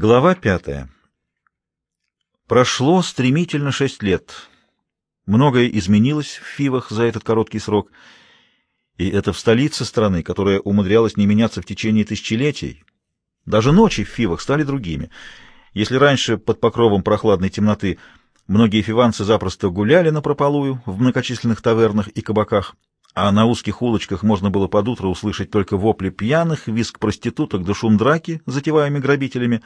Глава пятая. Прошло стремительно шесть лет. Многое изменилось в Фивах за этот короткий срок, и это в столице страны, которая умудрялась не меняться в течение тысячелетий. Даже ночи в Фивах стали другими. Если раньше под покровом прохладной темноты многие фиванцы запросто гуляли на прополую в многочисленных тавернах и кабаках, а на узких улочках можно было под утро услышать только вопли пьяных, визг проституток да шум драки, затеваемый грабителями,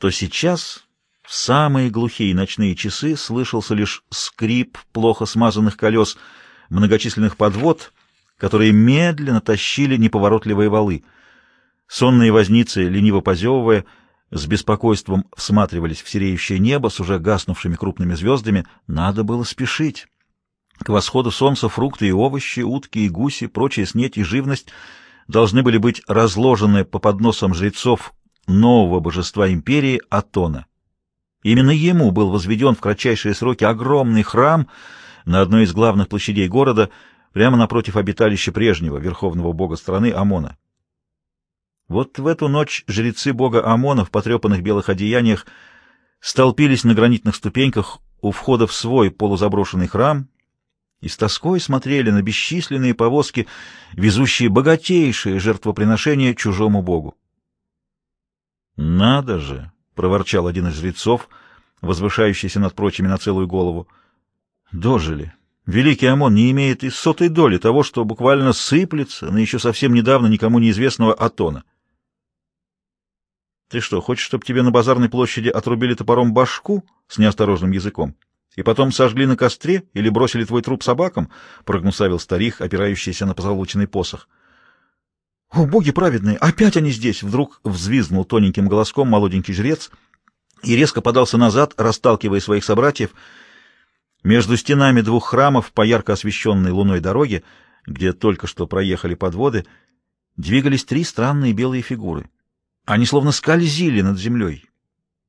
то сейчас в самые глухие ночные часы слышался лишь скрип плохо смазанных колес многочисленных подвод, которые медленно тащили неповоротливые валы. Сонные возницы, лениво позевывая, с беспокойством всматривались в сереющее небо с уже гаснувшими крупными звездами. Надо было спешить. К восходу солнца фрукты и овощи, утки и гуси, прочая снеть и живность должны были быть разложены по подносам жрецов нового божества империи Атона. Именно ему был возведен в кратчайшие сроки огромный храм на одной из главных площадей города, прямо напротив обиталища прежнего верховного бога страны Амона. Вот в эту ночь жрецы бога Амона в потрепанных белых одеяниях столпились на гранитных ступеньках у входа в свой полузаброшенный храм и с тоской смотрели на бесчисленные повозки, везущие богатейшие жертвоприношения чужому богу. «Надо же!» — проворчал один из жрецов, возвышающийся над прочими на целую голову. «Дожили! Великий Амон не имеет и сотой доли того, что буквально сыплется на еще совсем недавно никому неизвестного Атона. Ты что, хочешь, чтобы тебе на базарной площади отрубили топором башку с неосторожным языком?» и потом сожгли на костре или бросили твой труп собакам, — прогнусавил старик, опирающийся на позолоченный посох. — О, боги праведные! Опять они здесь! — вдруг взвизгнул тоненьким голоском молоденький жрец и резко подался назад, расталкивая своих собратьев. Между стенами двух храмов по ярко освещенной луной дороге, где только что проехали подводы, двигались три странные белые фигуры. Они словно скользили над землей.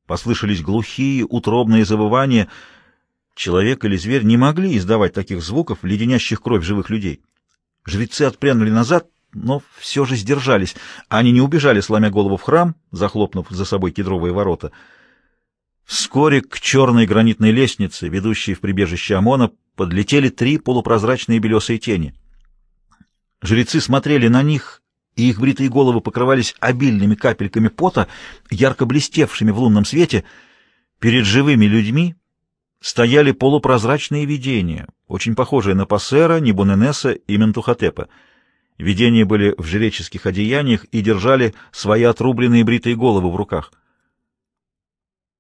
Послышались глухие, утробные завывания — Человек или зверь не могли издавать таких звуков, леденящих кровь живых людей. Жрецы отпрянули назад, но все же сдержались. Они не убежали, сломя голову в храм, захлопнув за собой кедровые ворота. Вскоре к черной гранитной лестнице, ведущей в прибежище ОМОНа, подлетели три полупрозрачные белесые тени. Жрецы смотрели на них, и их бритые головы покрывались обильными капельками пота, ярко блестевшими в лунном свете. Перед живыми людьми стояли полупрозрачные видения, очень похожие на Пассера, Нибуненеса и Ментухотепа. Видения были в жреческих одеяниях и держали свои отрубленные бритые головы в руках.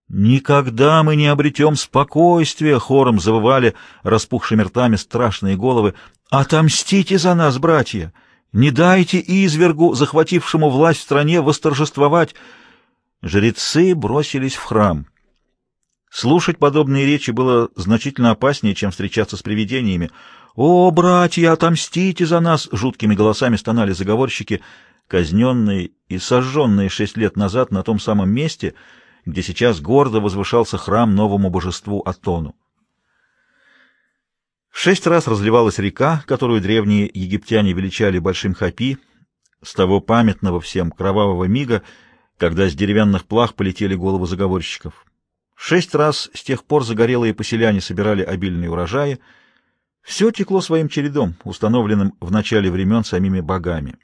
«Никогда мы не обретем спокойствия!» — хором завывали распухшими ртами страшные головы. «Отомстите за нас, братья! Не дайте извергу, захватившему власть в стране, восторжествовать!» Жрецы бросились в храм. Слушать подобные речи было значительно опаснее, чем встречаться с привидениями. «О, братья, отомстите за нас!» — жуткими голосами стонали заговорщики, казненные и сожженные шесть лет назад на том самом месте, где сейчас гордо возвышался храм новому божеству Атону. Шесть раз разливалась река, которую древние египтяне величали Большим Хапи, с того памятного всем кровавого мига, когда с деревянных плах полетели головы заговорщиков. Шесть раз с тех пор загорелые поселяне собирали обильные урожаи. Все текло своим чередом, установленным в начале времен самими богами.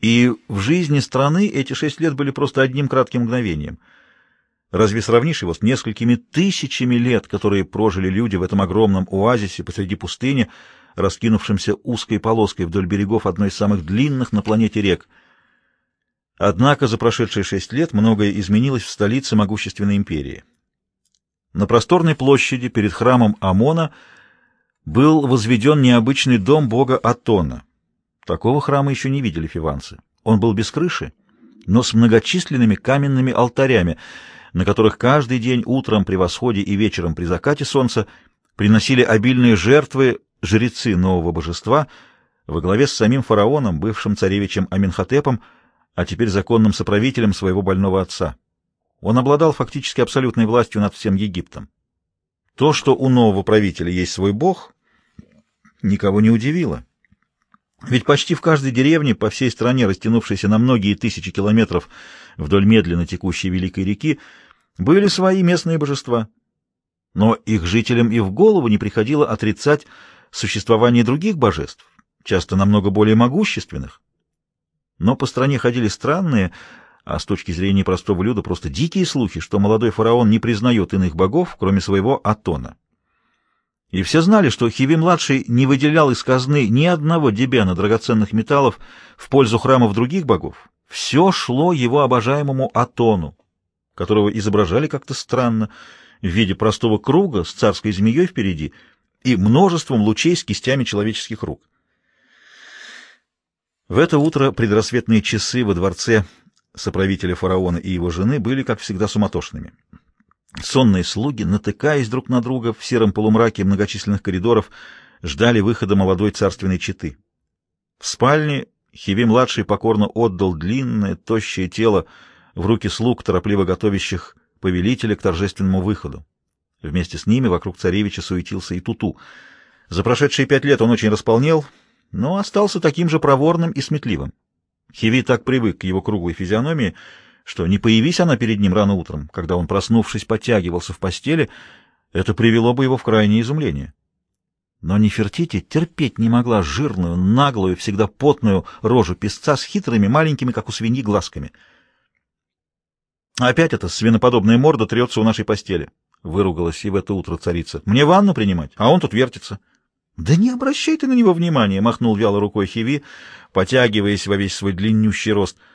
И в жизни страны эти шесть лет были просто одним кратким мгновением. Разве сравнишь его с несколькими тысячами лет, которые прожили люди в этом огромном оазисе посреди пустыни, раскинувшемся узкой полоской вдоль берегов одной из самых длинных на планете рек — Однако за прошедшие шесть лет многое изменилось в столице могущественной империи. На просторной площади перед храмом Амона был возведен необычный дом бога Атона. Такого храма еще не видели фиванцы. Он был без крыши, но с многочисленными каменными алтарями, на которых каждый день утром при восходе и вечером при закате солнца приносили обильные жертвы жрецы нового божества во главе с самим фараоном, бывшим царевичем Аминхотепом, а теперь законным соправителем своего больного отца. Он обладал фактически абсолютной властью над всем Египтом. То, что у нового правителя есть свой бог, никого не удивило. Ведь почти в каждой деревне по всей стране, растянувшейся на многие тысячи километров вдоль медленно текущей великой реки, были свои местные божества. Но их жителям и в голову не приходило отрицать существование других божеств, часто намного более могущественных. Но по стране ходили странные, а с точки зрения простого люда просто дикие слухи, что молодой фараон не признает иных богов, кроме своего Атона. И все знали, что Хиви-младший не выделял из казны ни одного дебяна драгоценных металлов в пользу храмов других богов. Все шло его обожаемому Атону, которого изображали как-то странно, в виде простого круга с царской змеей впереди и множеством лучей с кистями человеческих рук. В это утро предрассветные часы во дворце соправителя фараона и его жены были, как всегда, суматошными. Сонные слуги, натыкаясь друг на друга в сером полумраке многочисленных коридоров, ждали выхода молодой царственной четы. В спальне Хиви-младший покорно отдал длинное, тощее тело в руки слуг, торопливо готовящих повелителя к торжественному выходу. Вместе с ними вокруг царевича суетился и Туту. За прошедшие пять лет он очень располнел, но остался таким же проворным и сметливым. Хиви так привык к его круглой физиономии, что не появись она перед ним рано утром, когда он, проснувшись, подтягивался в постели, это привело бы его в крайнее изумление. Но Нефертити терпеть не могла жирную, наглую, всегда потную рожу песца с хитрыми, маленькими, как у свиньи, глазками. «Опять эта свиноподобная морда трется у нашей постели», — выругалась и в это утро царица. «Мне ванну принимать, а он тут вертится». «Да не обращай ты на него внимания», — махнул вяло рукой Хиви, потягиваясь во весь свой длиннющий рост —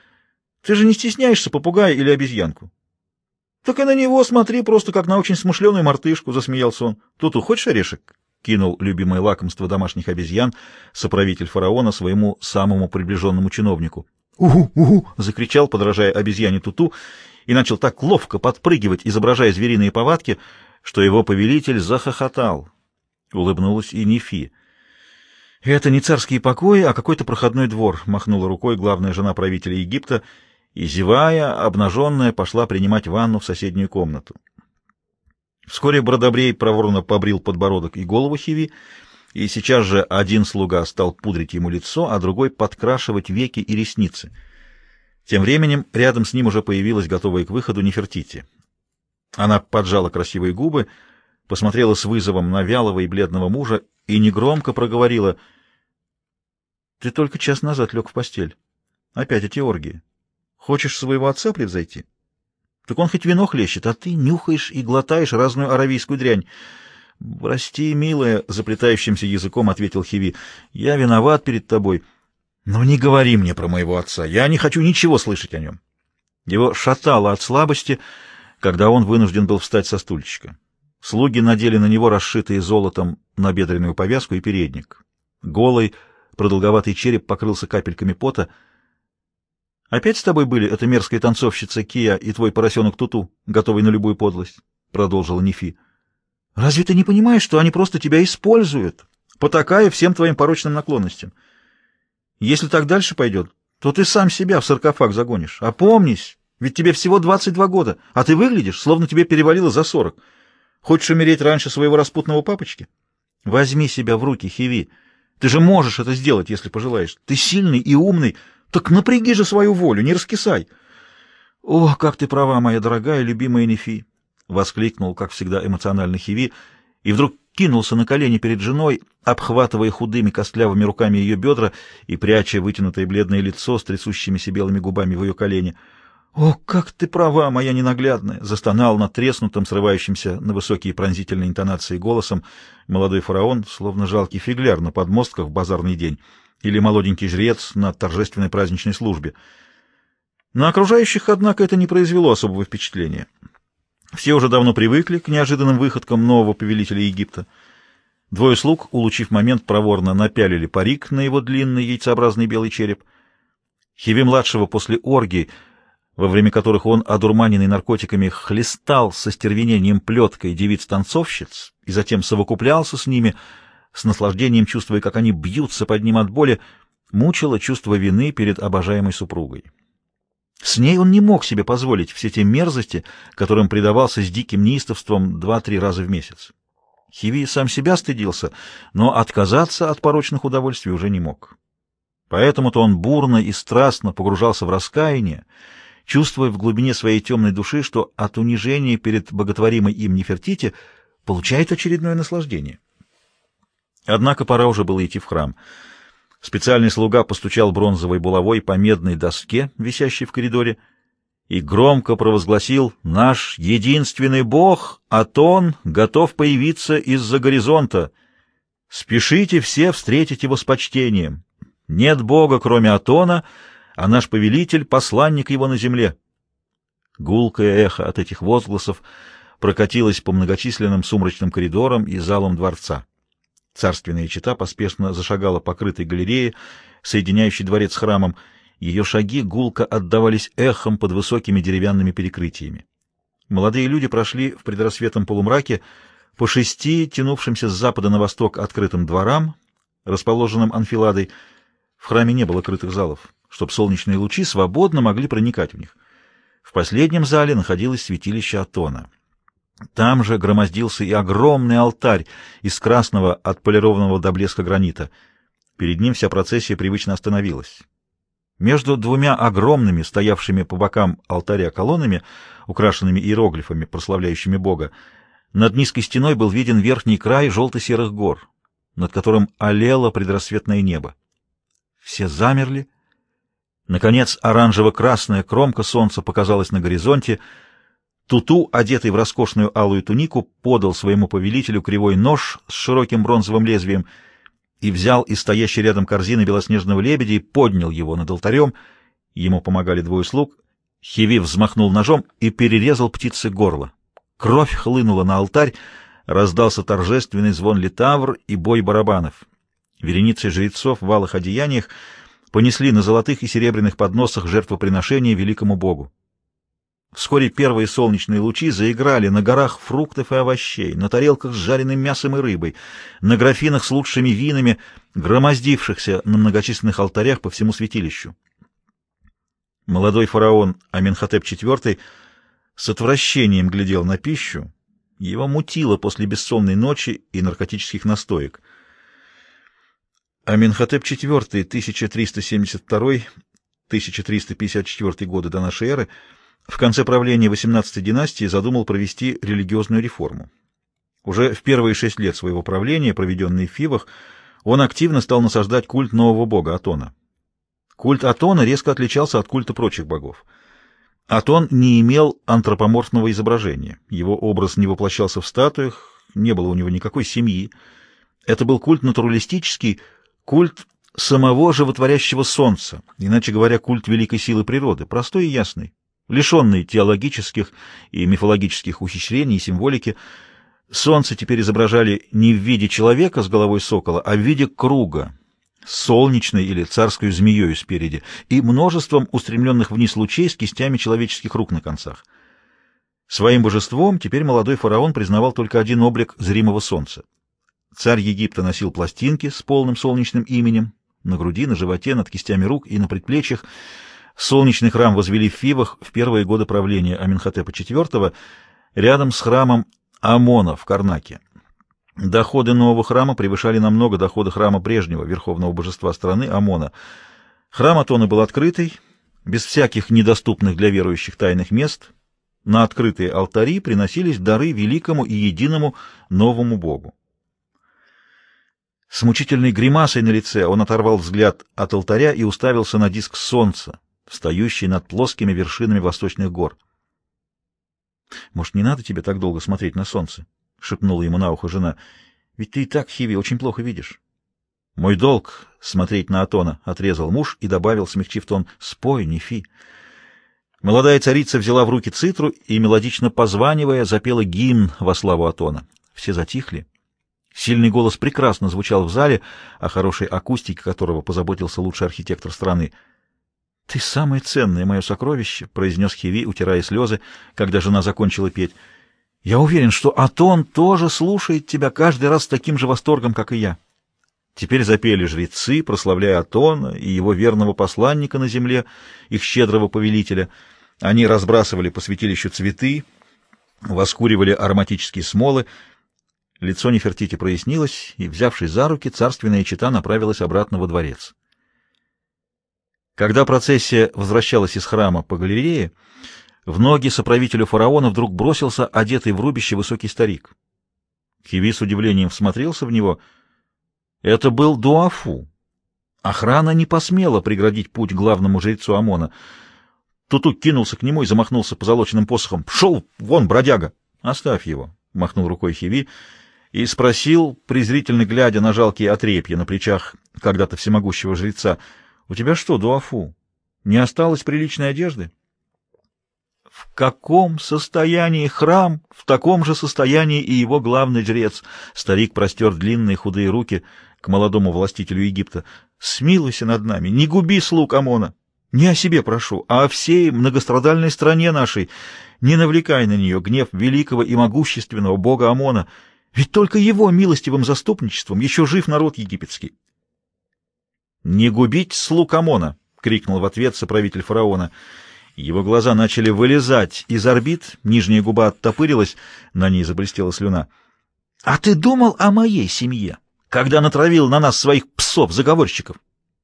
ты же не стесняешься попугая или обезьянку? — Так и на него смотри, просто как на очень смышленую мартышку, — засмеялся он. — Тут хочешь орешек? — кинул любимое лакомство домашних обезьян соправитель фараона своему самому приближенному чиновнику. «Угу, угу!» — закричал, подражая обезьяне Туту, и начал так ловко подпрыгивать, изображая звериные повадки, что его повелитель захохотал. Улыбнулась и Нефи. «Это не царские покои, а какой-то проходной двор», — махнула рукой главная жена правителя Египта — и, зевая, обнаженная, пошла принимать ванну в соседнюю комнату. Вскоре Бродобрей проворно побрил подбородок и голову Хиви, и сейчас же один слуга стал пудрить ему лицо, а другой подкрашивать веки и ресницы. Тем временем рядом с ним уже появилась готовая к выходу Нефертити. Она поджала красивые губы, посмотрела с вызовом на вялого и бледного мужа и негромко проговорила — Ты только час назад лег в постель. Опять эти оргии. Хочешь своего отца превзойти? Так он хоть вино хлещет, а ты нюхаешь и глотаешь разную аравийскую дрянь. — Прости, милая, — заплетающимся языком ответил Хиви, — я виноват перед тобой. Но не говори мне про моего отца, я не хочу ничего слышать о нем. Его шатало от слабости, когда он вынужден был встать со стульчика. Слуги надели на него расшитые золотом набедренную повязку и передник. Голый, продолговатый череп покрылся капельками пота — Опять с тобой были эта мерзкая танцовщица Кия и твой поросенок Туту, готовый на любую подлость? — продолжила Нефи. — Разве ты не понимаешь, что они просто тебя используют, потакая всем твоим порочным наклонностям? Если так дальше пойдет, то ты сам себя в саркофаг загонишь. Опомнись, ведь тебе всего 22 года, а ты выглядишь, словно тебе перевалило за 40. Хочешь умереть раньше своего распутного папочки? Возьми себя в руки, Хиви. Ты же можешь это сделать, если пожелаешь. Ты сильный и умный, — так напряги же свою волю, не раскисай. — О, как ты права, моя дорогая, любимая Нефи! — воскликнул, как всегда, эмоционально Хиви, и вдруг кинулся на колени перед женой, обхватывая худыми костлявыми руками ее бедра и пряча вытянутое бледное лицо с трясущимися белыми губами в ее колени. «О, как ты права, моя ненаглядная!» — застонал над треснутым, срывающимся на высокие пронзительные интонации голосом молодой фараон, словно жалкий фигляр на подмостках в базарный день или молоденький жрец на торжественной праздничной службе. На окружающих, однако, это не произвело особого впечатления. Все уже давно привыкли к неожиданным выходкам нового повелителя Египта. Двое слуг, улучив момент, проворно напялили парик на его длинный яйцеобразный белый череп. Хиви-младшего после оргии, во время которых он, одурманенный наркотиками, хлестал со стервенением плеткой девиц-танцовщиц и затем совокуплялся с ними — с наслаждением чувствуя, как они бьются под ним от боли, мучило чувство вины перед обожаемой супругой. С ней он не мог себе позволить все те мерзости, которым предавался с диким неистовством два-три раза в месяц. Хиви сам себя стыдился, но отказаться от порочных удовольствий уже не мог. Поэтому-то он бурно и страстно погружался в раскаяние, чувствуя в глубине своей темной души, что от унижения перед боготворимой им Нефертити получает очередное наслаждение. Однако пора уже было идти в храм. Специальный слуга постучал бронзовой булавой по медной доске, висящей в коридоре, и громко провозгласил «Наш единственный Бог, Атон, готов появиться из-за горизонта. Спешите все встретить его с почтением. Нет Бога, кроме Атона, а наш повелитель — посланник его на земле». Гулкое эхо от этих возгласов прокатилось по многочисленным сумрачным коридорам и залам дворца. Царственная чита поспешно зашагала по крытой галерее, соединяющей дворец с храмом, ее шаги гулко отдавались эхом под высокими деревянными перекрытиями. Молодые люди прошли в предрассветном полумраке по шести, тянувшимся с запада на восток открытым дворам, расположенным анфиладой. В храме не было крытых залов, чтобы солнечные лучи свободно могли проникать в них. В последнем зале находилось святилище Атона. Там же громоздился и огромный алтарь из красного отполированного до блеска гранита. Перед ним вся процессия привычно остановилась. Между двумя огромными, стоявшими по бокам алтаря колоннами, украшенными иероглифами, прославляющими Бога, над низкой стеной был виден верхний край желто-серых гор, над которым олело предрассветное небо. Все замерли. Наконец, оранжево-красная кромка солнца показалась на горизонте. Туту, одетый в роскошную алую тунику, подал своему повелителю кривой нож с широким бронзовым лезвием — и взял из стоящей рядом корзины белоснежного лебедя и поднял его над алтарем. Ему помогали двое слуг. Хиви взмахнул ножом и перерезал птице горло. Кровь хлынула на алтарь, раздался торжественный звон литавр и бой барабанов. Вереницы жрецов в алых одеяниях понесли на золотых и серебряных подносах жертвоприношения великому богу. Вскоре первые солнечные лучи заиграли на горах фруктов и овощей, на тарелках с жареным мясом и рыбой, на графинах с лучшими винами, громоздившихся на многочисленных алтарях по всему святилищу. Молодой фараон Аменхотеп IV с отвращением глядел на пищу, его мутило после бессонной ночи и наркотических настоек. Аменхотеп IV 1372-1354 годы до нашей эры — в конце правления XVIII династии задумал провести религиозную реформу. Уже в первые шесть лет своего правления, проведенные в Фивах, он активно стал насаждать культ нового бога Атона. Культ Атона резко отличался от культа прочих богов. Атон не имел антропоморфного изображения, его образ не воплощался в статуях, не было у него никакой семьи. Это был культ натуралистический, культ самого животворящего солнца, иначе говоря, культ великой силы природы, простой и ясный. Лишенный теологических и мифологических ухищрений и символики, солнце теперь изображали не в виде человека с головой сокола, а в виде круга, солнечной или царской змеей спереди, и множеством устремленных вниз лучей с кистями человеческих рук на концах. Своим божеством теперь молодой фараон признавал только один облик зримого солнца. Царь Египта носил пластинки с полным солнечным именем на груди, на животе, над кистями рук и на предплечьях, Солнечный храм возвели в Фивах в первые годы правления Аминхотепа IV рядом с храмом Амона в Карнаке. Доходы нового храма превышали намного доходы храма прежнего верховного божества страны Амона. Храм Атона был открытый, без всяких недоступных для верующих тайных мест. На открытые алтари приносились дары великому и единому новому богу. С мучительной гримасой на лице он оторвал взгляд от алтаря и уставился на диск солнца, встающий над плоскими вершинами восточных гор. — Может, не надо тебе так долго смотреть на солнце? — шепнула ему на ухо жена. — Ведь ты и так, Хиви, очень плохо видишь. — Мой долг — смотреть на Атона, — отрезал муж и добавил, смягчив тон, — спой, Нефи. Молодая царица взяла в руки цитру и, мелодично позванивая, запела гимн во славу Атона. Все затихли. Сильный голос прекрасно звучал в зале, о хорошей акустике которого позаботился лучший архитектор страны — «Ты самое ценное мое сокровище», — произнес Хиви, утирая слезы, когда жена закончила петь. «Я уверен, что Атон тоже слушает тебя каждый раз с таким же восторгом, как и я». Теперь запели жрецы, прославляя Атона и его верного посланника на земле, их щедрого повелителя. Они разбрасывали по святилищу цветы, воскуривали ароматические смолы. Лицо Нефертити прояснилось, и, взявшись за руки, царственная чита направилась обратно во дворец. Когда процессия возвращалась из храма по галерее, в ноги соправителю фараона вдруг бросился одетый в рубище высокий старик. Хиви с удивлением всмотрелся в него. Это был Дуафу. Охрана не посмела преградить путь главному жрецу Амона. Туту кинулся к нему и замахнулся позолоченным посохом. «Пшел вон, бродяга!» «Оставь его», — махнул рукой Хиви и спросил, презрительно глядя на жалкие отрепья на плечах когда-то всемогущего жреца, — У тебя что, Дуафу, не осталось приличной одежды? В каком состоянии храм, в таком же состоянии и его главный жрец. Старик простер длинные худые руки к молодому властителю Египта. Смилуйся над нами, не губи слуг Амона. Не о себе прошу, а о всей многострадальной стране нашей. Не навлекай на нее гнев великого и могущественного бога Амона, ведь только его милостивым заступничеством еще жив народ египетский. «Не губить слуг Амона!» — крикнул в ответ соправитель фараона. Его глаза начали вылезать из орбит, нижняя губа оттопырилась, на ней заблестела слюна. «А ты думал о моей семье, когда натравил на нас своих псов-заговорщиков?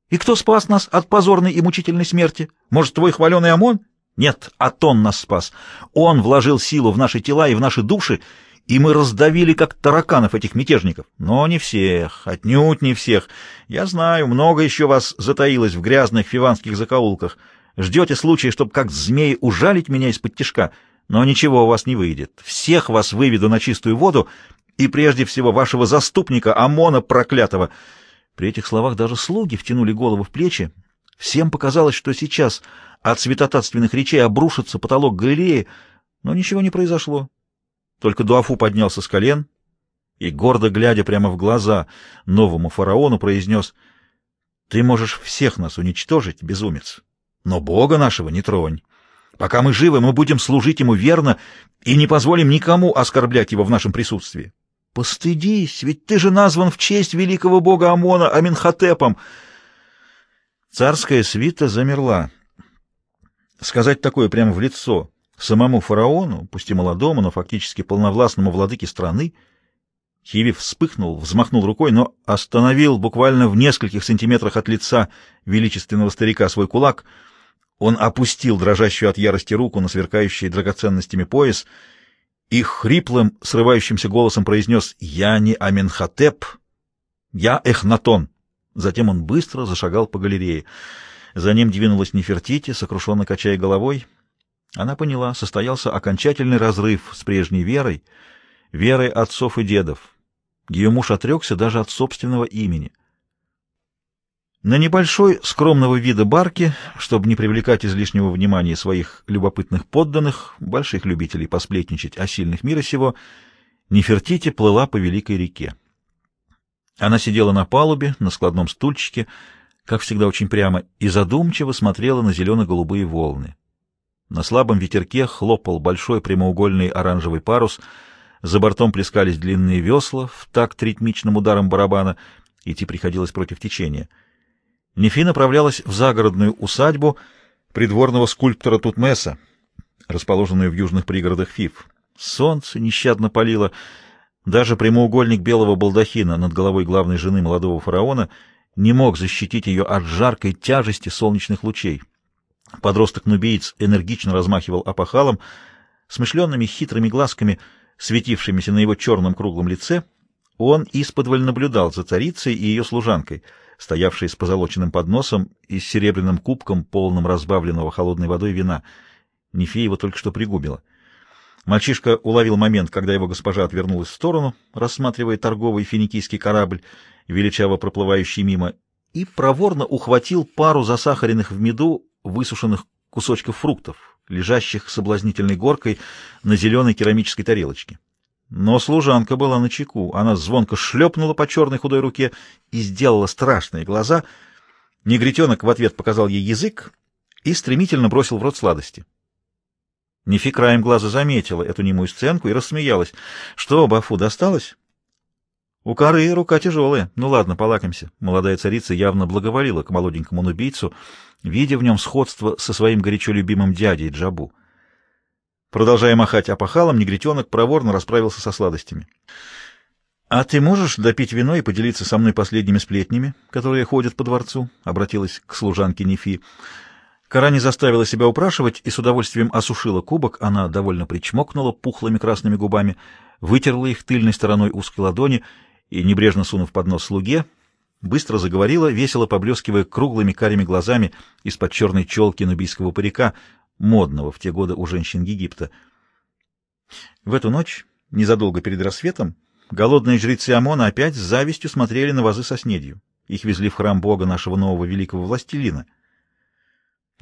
И кто спас нас от позорной и мучительной смерти? Может, твой хваленый Амон? Нет, Атон нас спас. Он вложил силу в наши тела и в наши души, и мы раздавили, как тараканов, этих мятежников. Но не всех, отнюдь не всех. Я знаю, много еще вас затаилось в грязных фиванских закоулках. Ждете случая, чтобы как змеи ужалить меня из-под тишка, но ничего у вас не выйдет. Всех вас выведу на чистую воду, и прежде всего вашего заступника, Амона проклятого». При этих словах даже слуги втянули голову в плечи. Всем показалось, что сейчас от святотатственных речей обрушится потолок галереи, но ничего не произошло. Только Дуафу поднялся с колен и, гордо глядя прямо в глаза новому фараону, произнес, «Ты можешь всех нас уничтожить, безумец, но Бога нашего не тронь. Пока мы живы, мы будем служить Ему верно и не позволим никому оскорблять Его в нашем присутствии. Постыдись, ведь ты же назван в честь великого бога Амона Аминхотепом». Царская свита замерла. Сказать такое прямо в лицо Самому фараону, пусть и молодому, но фактически полновластному владыке страны, Хиви вспыхнул, взмахнул рукой, но остановил буквально в нескольких сантиметрах от лица величественного старика свой кулак. Он опустил дрожащую от ярости руку на сверкающий драгоценностями пояс и хриплым, срывающимся голосом произнес «Я не Аменхотеп, я Эхнатон». Затем он быстро зашагал по галерее. За ним двинулась Нефертити, сокрушенно качая головой — она поняла, состоялся окончательный разрыв с прежней верой, верой отцов и дедов. Ее муж отрекся даже от собственного имени. На небольшой, скромного вида барке, чтобы не привлекать излишнего внимания своих любопытных подданных, больших любителей посплетничать о сильных мира сего, Нефертити плыла по великой реке. Она сидела на палубе, на складном стульчике, как всегда очень прямо, и задумчиво смотрела на зелено-голубые волны. На слабом ветерке хлопал большой прямоугольный оранжевый парус, за бортом плескались длинные весла в такт ритмичным ударом барабана, идти приходилось против течения. Нефи направлялась в загородную усадьбу придворного скульптора Тутмеса, расположенную в южных пригородах Фиф. Солнце нещадно палило, даже прямоугольник белого балдахина над головой главной жены молодого фараона не мог защитить ее от жаркой тяжести солнечных лучей. Подросток-нубиец энергично размахивал опахалом, смышленными хитрыми глазками, светившимися на его черном круглом лице, он исподволь наблюдал за царицей и ее служанкой, стоявшей с позолоченным подносом и с серебряным кубком, полным разбавленного холодной водой вина. Нефея его только что пригубила. Мальчишка уловил момент, когда его госпожа отвернулась в сторону, рассматривая торговый финикийский корабль, величаво проплывающий мимо, и проворно ухватил пару засахаренных в меду высушенных кусочков фруктов, лежащих соблазнительной горкой на зеленой керамической тарелочке. Но служанка была на чеку. Она звонко шлепнула по черной худой руке и сделала страшные глаза. Негритенок в ответ показал ей язык и стремительно бросил в рот сладости. Нефи краем глаза заметила эту немую сценку и рассмеялась. — Что, Бафу, досталось? У коры рука тяжелая. Ну ладно, полакомься. Молодая царица явно благоволила к молоденькому нубийцу, видя в нем сходство со своим горячо любимым дядей Джабу. Продолжая махать опахалом, негритенок проворно расправился со сладостями. «А ты можешь допить вино и поделиться со мной последними сплетнями, которые ходят по дворцу?» — обратилась к служанке Нефи. Кара не заставила себя упрашивать и с удовольствием осушила кубок. Она довольно причмокнула пухлыми красными губами, вытерла их тыльной стороной узкой ладони и, небрежно сунув под нос слуге, быстро заговорила, весело поблескивая круглыми карими глазами из-под черной челки нубийского парика, модного в те годы у женщин Египта. В эту ночь, незадолго перед рассветом, голодные жрецы Амона опять с завистью смотрели на вазы со снедью. Их везли в храм бога нашего нового великого властелина.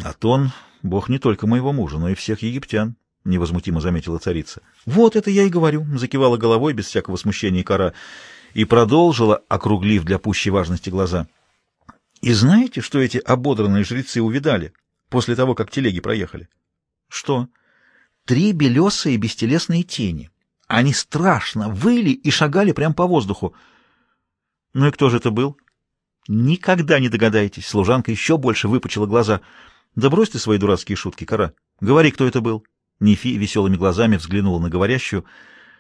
Атон — бог не только моего мужа, но и всех египтян, — невозмутимо заметила царица. — Вот это я и говорю, — закивала головой без всякого смущения кора, и продолжила, округлив для пущей важности глаза. — И знаете, что эти ободранные жрецы увидали после того, как телеги проехали? — Что? — Три белесые бестелесные тени. Они страшно выли и шагали прямо по воздуху. — Ну и кто же это был? — Никогда не догадаетесь. Служанка еще больше выпучила глаза. — Да брось свои дурацкие шутки, кора. Говори, кто это был. Нефи веселыми глазами взглянула на говорящую.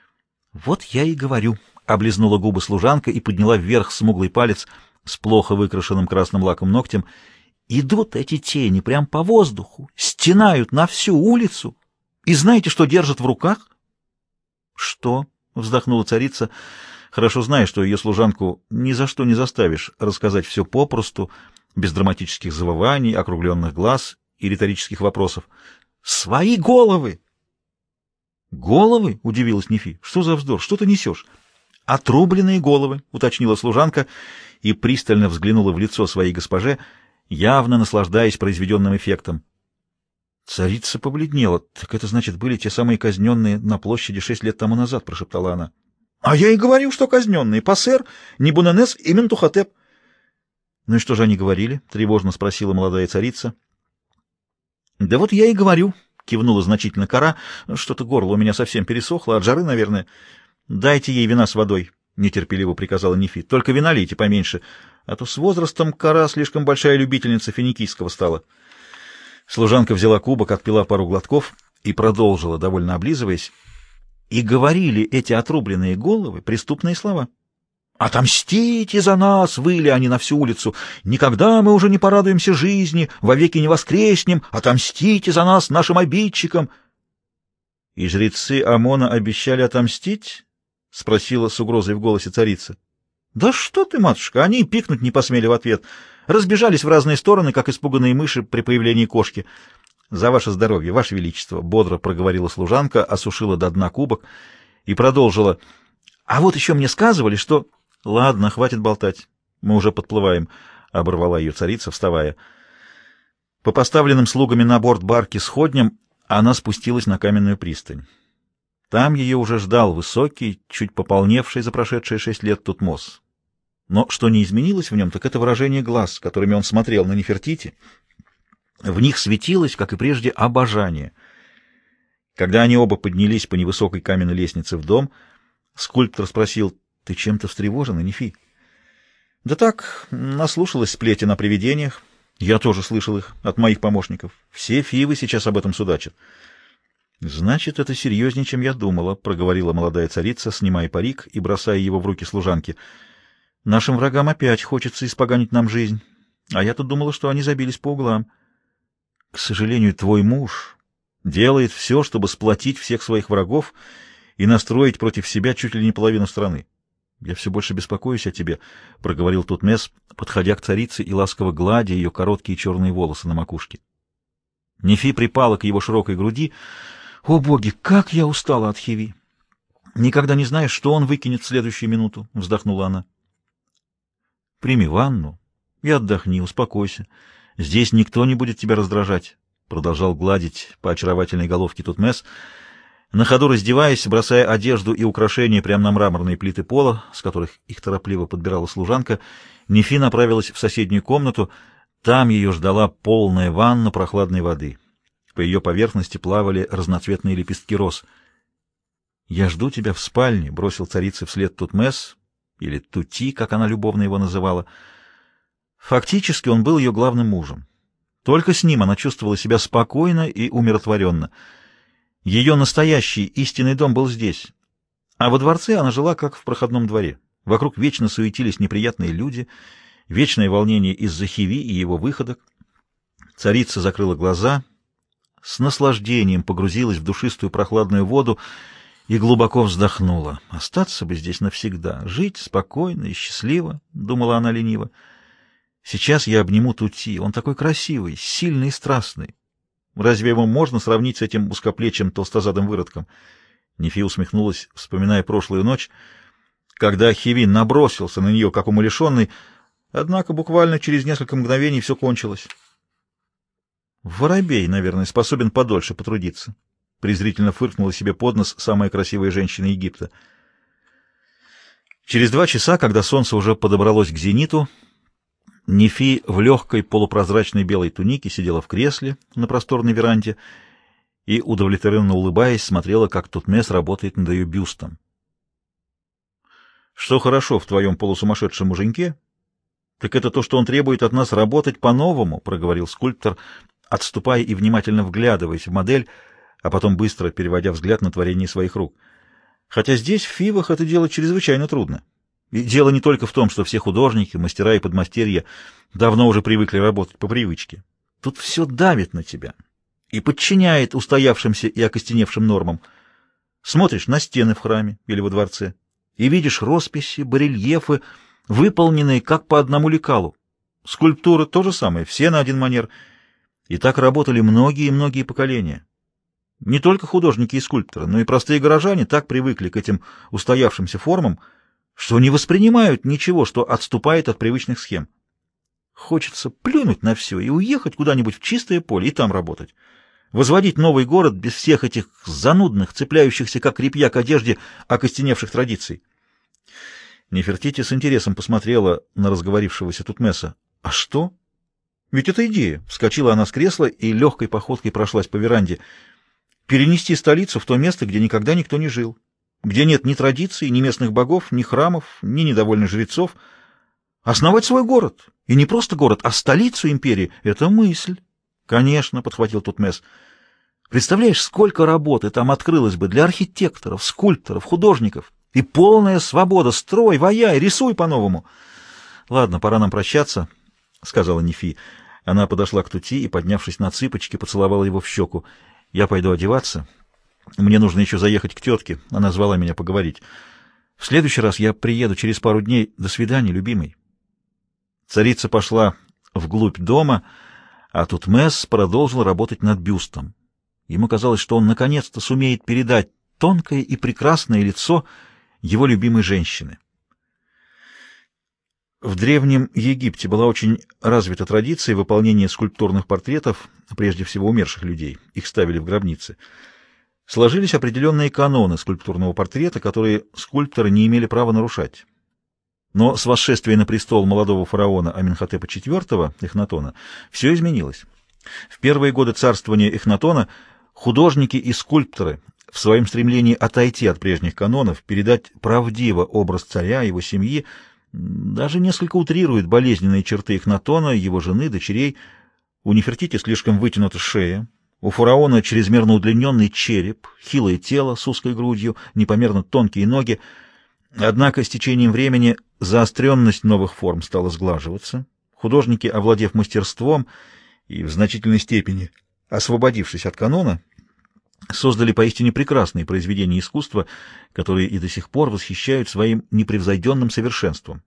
— Вот я и говорю, — облизнула губы служанка и подняла вверх смуглый палец с плохо выкрашенным красным лаком ногтем. — Идут эти тени прямо по воздуху, стенают на всю улицу. И знаете, что держат в руках? — Что? — вздохнула царица, хорошо зная, что ее служанку ни за что не заставишь рассказать все попросту, без драматических завываний, округленных глаз и риторических вопросов. «Свои головы!» «Головы?» — удивилась Нефи. «Что за вздор? Что ты несешь?» «Отрубленные головы», — уточнила служанка и пристально взглянула в лицо своей госпоже, явно наслаждаясь произведенным эффектом. Царица побледнела. «Так это, значит, были те самые казненные на площади шесть лет тому назад», — прошептала она. «А я и говорю, что казненные. Пассер, Небуненес и Ментухотеп». «Ну и что же они говорили?» — тревожно спросила молодая царица. «Да вот я и говорю», — кивнула значительно кора. «Что-то горло у меня совсем пересохло, от жары, наверное. Дайте ей вина с водой», — нетерпеливо приказала Нефи. «Только вина лейте поменьше, а то с возрастом кора слишком большая любительница финикийского стала». Служанка взяла кубок, отпила пару глотков и продолжила, довольно облизываясь. И говорили эти отрубленные головы преступные слова. «Отомстите за нас!» — выли они на всю улицу. «Никогда мы уже не порадуемся жизни, вовеки не воскреснем! Отомстите за нас, нашим обидчикам!» «И жрецы Амона обещали отомстить?» — спросила с угрозой в голосе царица. «Да что ты, матушка, они пикнуть не посмели в ответ. Разбежались в разные стороны, как испуганные мыши при появлении кошки. За ваше здоровье, ваше величество!» — бодро проговорила служанка, осушила до дна кубок и продолжила. «А вот еще мне сказывали, что...» — Ладно, хватит болтать. Мы уже подплываем, — оборвала ее царица, вставая. По поставленным слугами на борт барки сходням она спустилась на каменную пристань. Там ее уже ждал высокий, чуть пополневший за прошедшие шесть лет Тутмос. Но что не изменилось в нем, так это выражение глаз, которыми он смотрел на Нефертити. В них светилось, как и прежде, обожание. Когда они оба поднялись по невысокой каменной лестнице в дом, скульптор спросил, ты чем-то встревожена, Нефи? Да так, наслушалась сплетен о привидениях. Я тоже слышал их от моих помощников. Все фивы сейчас об этом судачат. Значит, это серьезнее, чем я думала, проговорила молодая царица, снимая парик и бросая его в руки служанки. Нашим врагам опять хочется испоганить нам жизнь. А я-то думала, что они забились по углам. К сожалению, твой муж делает все, чтобы сплотить всех своих врагов и настроить против себя чуть ли не половину страны. «Я все больше беспокоюсь о тебе», — проговорил Тутмес, подходя к царице и ласково гладя ее короткие черные волосы на макушке. Нефи припала к его широкой груди. «О, боги, как я устала от Хиви! Никогда не знаешь, что он выкинет в следующую минуту», — вздохнула она. «Прими ванну и отдохни, успокойся. Здесь никто не будет тебя раздражать», — продолжал гладить по очаровательной головке Тутмес. На ходу раздеваясь, бросая одежду и украшения прямо на мраморные плиты пола, с которых их торопливо подбирала служанка, Нефи направилась в соседнюю комнату. Там ее ждала полная ванна прохладной воды. По ее поверхности плавали разноцветные лепестки роз. «Я жду тебя в спальне», — бросил царице вслед Тутмес, или Тути, как она любовно его называла. Фактически он был ее главным мужем. Только с ним она чувствовала себя спокойно и умиротворенно — ее настоящий истинный дом был здесь. А во дворце она жила как в проходном дворе. Вокруг вечно суетились неприятные люди, вечное волнение из-за Хиви и его выходок. Царица закрыла глаза, с наслаждением погрузилась в душистую прохладную воду и глубоко вздохнула. Остаться бы здесь навсегда, жить спокойно и счастливо, — думала она лениво. Сейчас я обниму Тути, он такой красивый, сильный и страстный. Разве его можно сравнить с этим узкоплечим толстозадым выродком? Нефи усмехнулась, вспоминая прошлую ночь, когда Хивин набросился на нее, как умалишенный, однако буквально через несколько мгновений все кончилось. Воробей, наверное, способен подольше потрудиться. Презрительно фыркнула себе под нос самая красивая женщина Египта. Через два часа, когда солнце уже подобралось к зениту, Нефи в легкой полупрозрачной белой тунике сидела в кресле на просторной веранде и, удовлетворенно улыбаясь, смотрела, как Тутмес работает над ее бюстом. «Что хорошо в твоем полусумасшедшем муженьке, так это то, что он требует от нас работать по-новому», — проговорил скульптор, отступая и внимательно вглядываясь в модель, а потом быстро переводя взгляд на творение своих рук. Хотя здесь, в Фивах, это делать чрезвычайно трудно. И дело не только в том, что все художники, мастера и подмастерья давно уже привыкли работать по привычке. Тут все давит на тебя и подчиняет устоявшимся и окостеневшим нормам. Смотришь на стены в храме или во дворце и видишь росписи, барельефы, выполненные как по одному лекалу. Скульптуры то же самое, все на один манер — и так работали многие и многие поколения. Не только художники и скульпторы, но и простые горожане так привыкли к этим устоявшимся формам, что не воспринимают ничего, что отступает от привычных схем. Хочется плюнуть на все и уехать куда-нибудь в чистое поле и там работать. Возводить новый город без всех этих занудных, цепляющихся как репья к одежде, окостеневших традиций. Нефертити с интересом посмотрела на разговорившегося Тутмеса. «А что?» Ведь это идея. Вскочила она с кресла и легкой походкой прошлась по веранде. Перенести столицу в то место, где никогда никто не жил. Где нет ни традиций, ни местных богов, ни храмов, ни недовольных жрецов. Основать свой город. И не просто город, а столицу империи — это мысль. Конечно, — подхватил Тутмес. Представляешь, сколько работы там открылось бы для архитекторов, скульпторов, художников. И полная свобода. Строй, ваяй, рисуй по-новому. Ладно, пора нам прощаться, — сказала Нефи. Она подошла к Тути и, поднявшись на цыпочки, поцеловала его в щеку. «Я пойду одеваться. Мне нужно еще заехать к тетке. Она звала меня поговорить. В следующий раз я приеду через пару дней. До свидания, любимый». Царица пошла вглубь дома, а тут Месс продолжил работать над бюстом. Ему казалось, что он наконец-то сумеет передать тонкое и прекрасное лицо его любимой женщины. В Древнем Египте была очень развита традиция выполнения скульптурных портретов, прежде всего умерших людей. Их ставили в гробницы. Сложились определенные каноны скульптурного портрета, которые скульпторы не имели права нарушать. Но с восшествия на престол молодого фараона Аминхотепа IV, Эхнатона, все изменилось. В первые годы царствования Эхнатона художники и скульпторы в своем стремлении отойти от прежних канонов, передать правдиво образ царя, его семьи, даже несколько утрирует болезненные черты Эхнатона, его жены, дочерей. У Нефертити слишком вытянута шея, у фараона чрезмерно удлиненный череп, хилое тело с узкой грудью, непомерно тонкие ноги. Однако с течением времени заостренность новых форм стала сглаживаться. Художники, овладев мастерством и в значительной степени освободившись от канона, создали поистине прекрасные произведения искусства, которые и до сих пор восхищают своим непревзойденным совершенством.